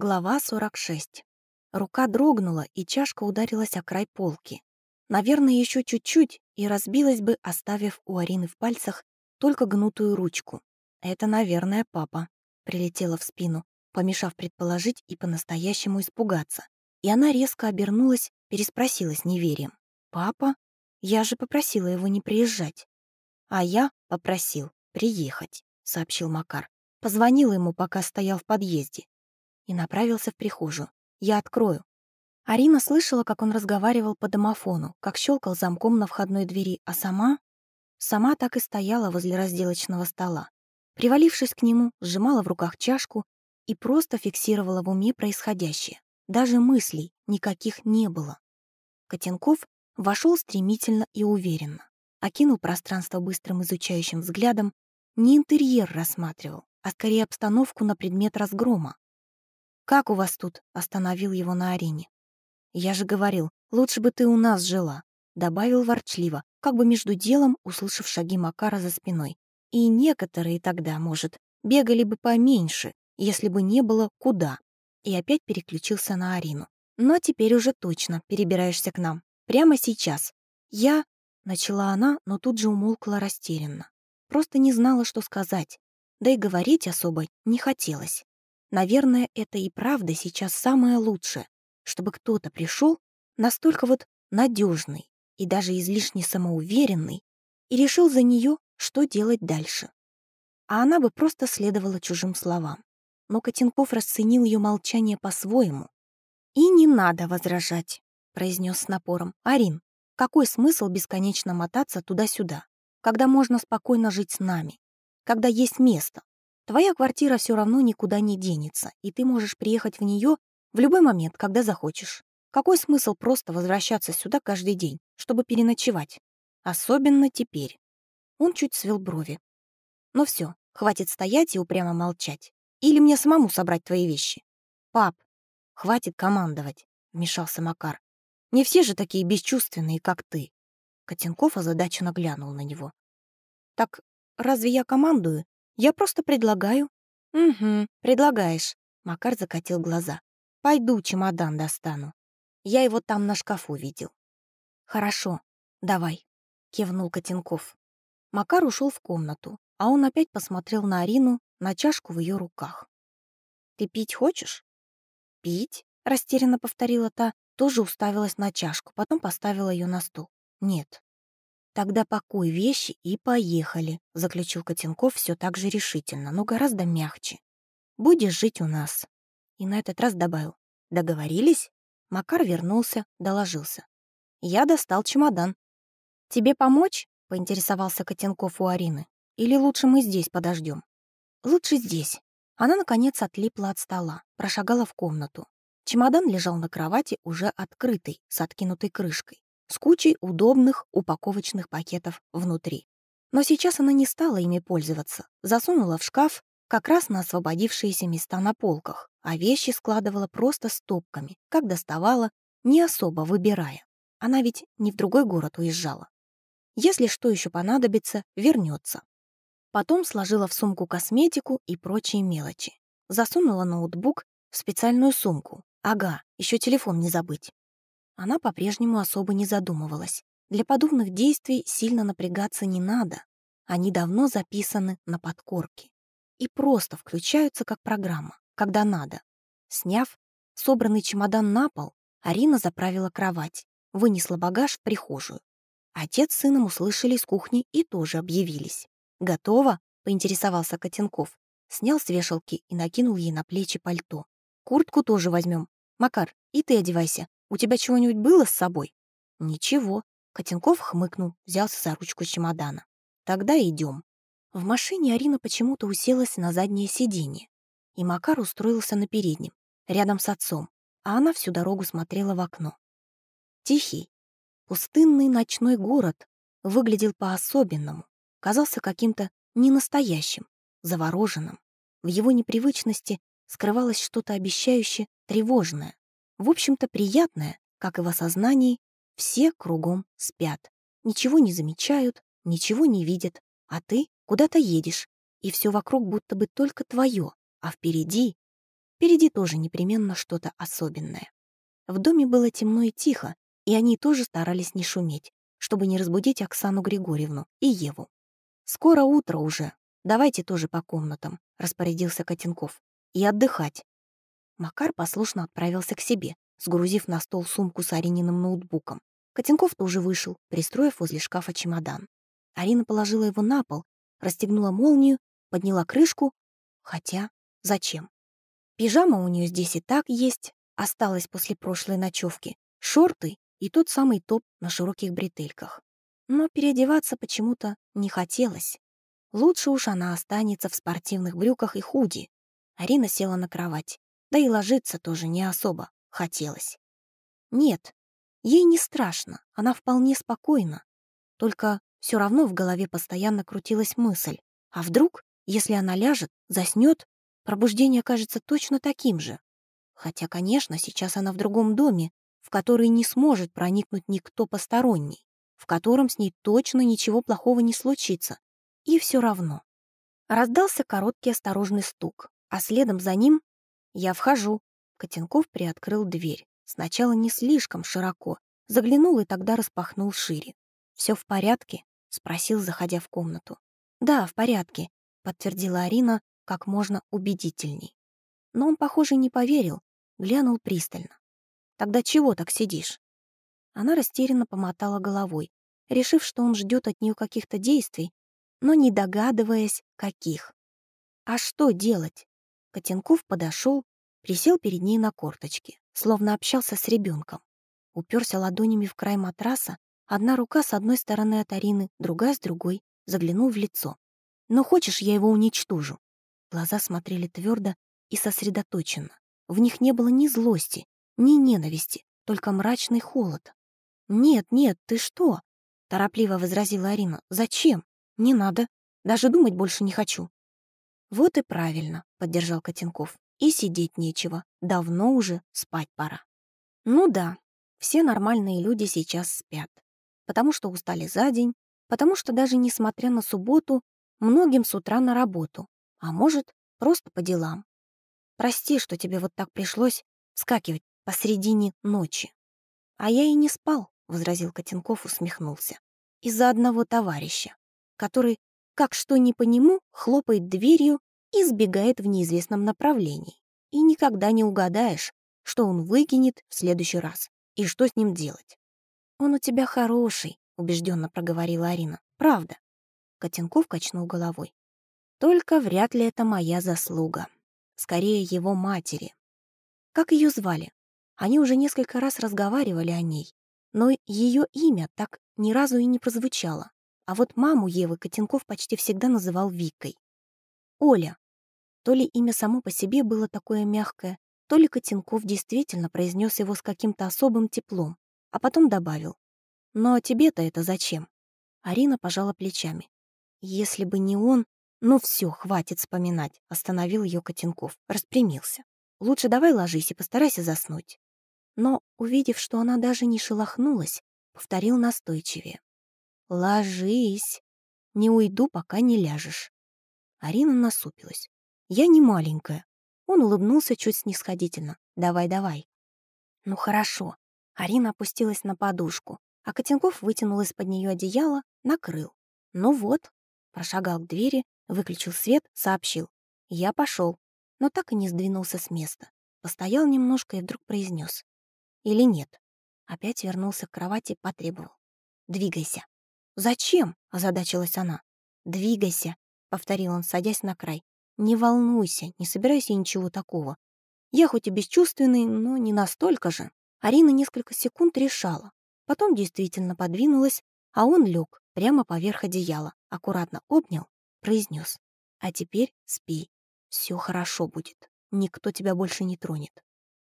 Глава 46. Рука дрогнула, и чашка ударилась о край полки. Наверное, еще чуть-чуть, и разбилась бы, оставив у Арины в пальцах только гнутую ручку. «Это, наверное, папа», — прилетела в спину, помешав предположить и по-настоящему испугаться. И она резко обернулась, переспросила с неверием. «Папа? Я же попросила его не приезжать». «А я попросил приехать», — сообщил Макар. Позвонила ему, пока стоял в подъезде и направился в прихожую. «Я открою». Арина слышала, как он разговаривал по домофону, как щелкал замком на входной двери, а сама... Сама так и стояла возле разделочного стола. Привалившись к нему, сжимала в руках чашку и просто фиксировала в уме происходящее. Даже мыслей никаких не было. Котенков вошел стремительно и уверенно. Окинул пространство быстрым изучающим взглядом, не интерьер рассматривал, а скорее обстановку на предмет разгрома. «Как у вас тут?» — остановил его на арене. «Я же говорил, лучше бы ты у нас жила», — добавил ворчливо, как бы между делом, услышав шаги Макара за спиной. «И некоторые тогда, может, бегали бы поменьше, если бы не было куда». И опять переключился на Арину. «Но теперь уже точно перебираешься к нам. Прямо сейчас. Я...» — начала она, но тут же умолкла растерянно. Просто не знала, что сказать. Да и говорить особо не хотелось. Наверное, это и правда сейчас самое лучшее, чтобы кто-то пришел настолько вот надежный и даже излишне самоуверенный и решил за нее, что делать дальше. А она бы просто следовала чужим словам. Но Котенков расценил ее молчание по-своему. «И не надо возражать», — произнес с напором. «Арин, какой смысл бесконечно мотаться туда-сюда, когда можно спокойно жить с нами, когда есть место, Твоя квартира все равно никуда не денется, и ты можешь приехать в нее в любой момент, когда захочешь. Какой смысл просто возвращаться сюда каждый день, чтобы переночевать? Особенно теперь. Он чуть свел брови. Ну все, хватит стоять и упрямо молчать. Или мне самому собрать твои вещи? Пап, хватит командовать, вмешался Макар. Не все же такие бесчувственные, как ты. Котенков озадаченно глянул на него. Так разве я командую я просто предлагаю». «Угу, предлагаешь». Макар закатил глаза. «Пойду чемодан достану. Я его там на шкафу видел». «Хорошо, давай», — кивнул Котенков. Макар ушел в комнату, а он опять посмотрел на Арину, на чашку в ее руках. «Ты пить хочешь?» «Пить?» — растерянно повторила та, тоже уставилась на чашку, потом поставила ее на стол. «Нет, «Тогда пакуй вещи и поехали», — заключил Котенков все так же решительно, но гораздо мягче. «Будешь жить у нас». И на этот раз добавил. «Договорились?» Макар вернулся, доложился. «Я достал чемодан». «Тебе помочь?» — поинтересовался Котенков у Арины. «Или лучше мы здесь подождем?» «Лучше здесь». Она, наконец, отлипла от стола, прошагала в комнату. Чемодан лежал на кровати, уже открытый, с откинутой крышкой с кучей удобных упаковочных пакетов внутри. Но сейчас она не стала ими пользоваться, засунула в шкаф как раз на освободившиеся места на полках, а вещи складывала просто стопками, как доставала, не особо выбирая. Она ведь не в другой город уезжала. Если что еще понадобится, вернется. Потом сложила в сумку косметику и прочие мелочи. Засунула ноутбук в специальную сумку. Ага, еще телефон не забыть. Она по-прежнему особо не задумывалась. Для подобных действий сильно напрягаться не надо. Они давно записаны на подкорке и просто включаются как программа, когда надо. Сняв собранный чемодан на пол, Арина заправила кровать, вынесла багаж в прихожую. Отец с сыном услышали из кухни и тоже объявились. «Готово?» — поинтересовался Котенков. Снял с вешалки и накинул ей на плечи пальто. «Куртку тоже возьмем. Макар, и ты одевайся. У тебя чего-нибудь было с собой?» «Ничего». Котенков хмыкнул, взялся за ручку чемодана. «Тогда идем. В машине Арина почему-то уселась на заднее сиденье, и Макар устроился на переднем, рядом с отцом, а она всю дорогу смотрела в окно. Тихий, пустынный ночной город выглядел по-особенному, казался каким-то ненастоящим, завороженным. В его непривычности скрывалось что-то обещающее, тревожное. В общем-то, приятное, как и в осознании, все кругом спят. Ничего не замечают, ничего не видят, а ты куда-то едешь, и все вокруг будто бы только твое, а впереди Впереди тоже непременно что-то особенное. В доме было темно и тихо, и они тоже старались не шуметь, чтобы не разбудить Оксану Григорьевну и Еву. «Скоро утро уже. Давайте тоже по комнатам», — распорядился Котенков. «И отдыхать». Макар послушно отправился к себе, сгрузив на стол сумку с Арининым ноутбуком. Котенков тоже вышел, пристроив возле шкафа чемодан. Арина положила его на пол, расстегнула молнию, подняла крышку. Хотя зачем? Пижама у нее здесь и так есть, осталась после прошлой ночевки, шорты и тот самый топ на широких бретельках но переодеваться почему-то не хотелось. Лучше уж она останется в спортивных брюках и худи. Арина села на кровать, да и ложиться тоже не особо хотелось. Нет, ей не страшно, она вполне спокойна. Только все равно в голове постоянно крутилась мысль, а вдруг, если она ляжет, заснет, пробуждение кажется точно таким же. Хотя, конечно, сейчас она в другом доме, в который не сможет проникнуть никто посторонний в котором с ней точно ничего плохого не случится. И все равно. Раздался короткий осторожный стук, а следом за ним «Я вхожу». Котенков приоткрыл дверь. Сначала не слишком широко, заглянул и тогда распахнул шире. «Все в порядке?» — спросил, заходя в комнату. «Да, в порядке», — подтвердила Арина как можно убедительней. Но он, похоже, не поверил, глянул пристально. «Тогда чего так сидишь?» Она растерянно помотала головой, решив, что он ждет от нее каких-то действий, но не догадываясь, каких. А что делать? Котенков подошел, присел перед ней на корточки, словно общался с ребенком. Уперся ладонями в край матраса, одна рука с одной стороны от Арины, другая с другой, заглянул в лицо. «Но хочешь, я его уничтожу?» Глаза смотрели твердо и сосредоточенно. В них не было ни злости, ни ненависти, только мрачный холод. «Нет, нет, ты что?» — торопливо возразила Арина. «Зачем? Не надо. Даже думать больше не хочу». «Вот и правильно», — поддержал Котенков. «И сидеть нечего. Давно уже спать пора». «Ну да, все нормальные люди сейчас спят. Потому что устали за день, потому что даже несмотря на субботу, многим с утра на работу, а может, просто по делам. Прости, что тебе вот так пришлось скакивать посредине ночи. А я и не спал. — возразил Котенков, усмехнулся. «Из-за одного товарища, который, как что ни по нему, хлопает дверью и сбегает в неизвестном направлении. И никогда не угадаешь, что он выкинет в следующий раз и что с ним делать. «Он у тебя хороший», — убежденно проговорила Арина. «Правда». Котенков качнул головой. «Только вряд ли это моя заслуга. Скорее, его матери. Как ее звали? Они уже несколько раз разговаривали о ней, но ее имя так ни разу и не прозвучало. А вот маму Евы Котенков почти всегда называл Викой. Оля. То ли имя само по себе было такое мягкое, то ли Котенков действительно произнес его с каким-то особым теплом, а потом добавил. «Но тебе-то это зачем?» Арина пожала плечами. «Если бы не он...» «Ну все, хватит вспоминать», — остановил ее Котенков, распрямился. «Лучше давай ложись и постарайся заснуть» но, увидев, что она даже не шелохнулась, повторил настойчивее. «Ложись! Не уйду, пока не ляжешь». Арина насупилась. «Я не маленькая». Он улыбнулся чуть снисходительно. «Давай, давай». «Ну хорошо». Арина опустилась на подушку, а Котенков вытянул из-под нее одеяло, накрыл. «Ну вот». Прошагал к двери, выключил свет, сообщил. «Я пошел». Но так и не сдвинулся с места. Постоял немножко и вдруг произнес. Или нет? Опять вернулся к кровати, потребовал. «Двигайся». «Зачем?» — озадачилась она. «Двигайся», — повторил он, садясь на край. «Не волнуйся, не собирайся ничего такого. Я хоть и бесчувственный, но не настолько же». Арина несколько секунд решала. Потом действительно подвинулась, а он лег прямо поверх одеяла, аккуратно обнял, произнес. «А теперь спи. Все хорошо будет. Никто тебя больше не тронет».